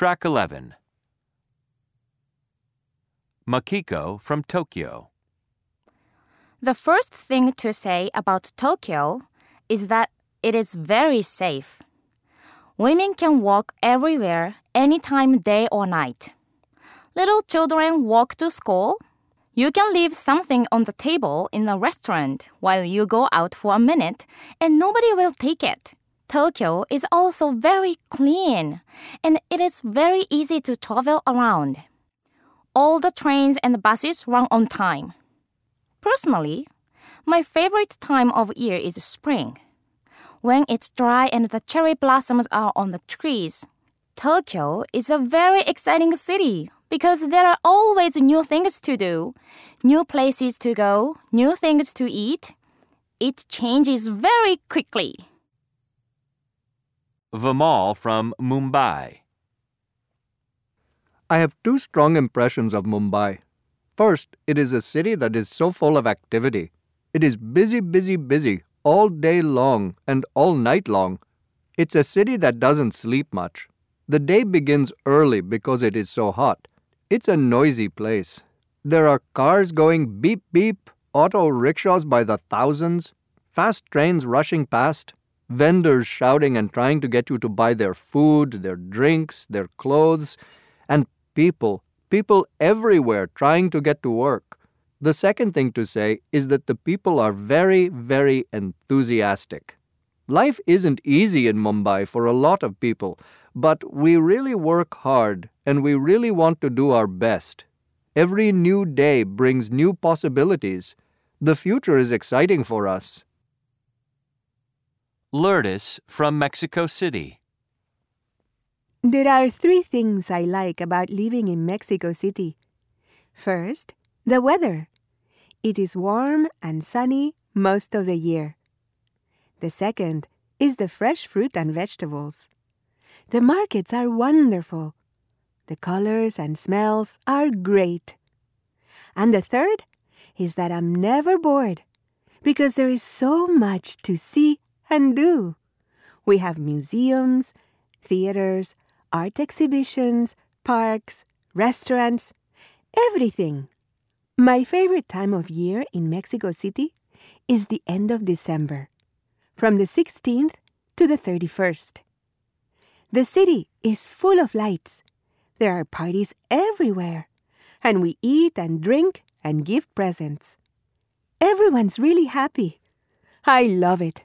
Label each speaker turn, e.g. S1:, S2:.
S1: Track 11. Makiko from Tokyo.
S2: The first thing to say about Tokyo is that it is very safe. Women can walk everywhere, anytime, day or night. Little children walk to school. You can leave something on the table in a restaurant while you go out for a minute, and nobody will take it. Tokyo is also very clean, and it is very easy to travel around. All the trains and buses run on time. Personally, my favorite time of year is spring. When it's dry and the cherry blossoms are on the trees. Tokyo is a very exciting city because there are always new things to do, new places to go, new things to eat. It changes very quickly.
S1: Vimal from Mumbai.
S3: I have two strong impressions of Mumbai. First, it is a city that is so full of activity. It is busy, busy, busy all day long and all night long. It's a city that doesn't sleep much. The day begins early because it is so hot. It's a noisy place. There are cars going beep beep, auto rickshaws by the thousands, fast trains rushing past, vendors shouting and trying to get you to buy their food, their drinks, their clothes, and people, people everywhere trying to get to work. The second thing to say is that the people are very, very enthusiastic. Life isn't easy in Mumbai for a lot of people, but we really work hard and we really want to do our best. Every new day brings new possibilities. The future is exciting for us.
S1: Lourdes from Mexico City.
S4: There are three things I like about living in Mexico City. First, the weather. It is warm and sunny most of the year. The second is the fresh fruit and vegetables. The markets are wonderful. The colors and smells are great. And the third is that I'm never bored because there is so much to see and do. We have museums, theaters, art exhibitions, parks, restaurants, everything. My favorite time of year in Mexico City is the end of December, from the 16th to the 31st. The city is full of lights. There are parties everywhere, and we eat and drink and give presents. Everyone's really happy. I love it.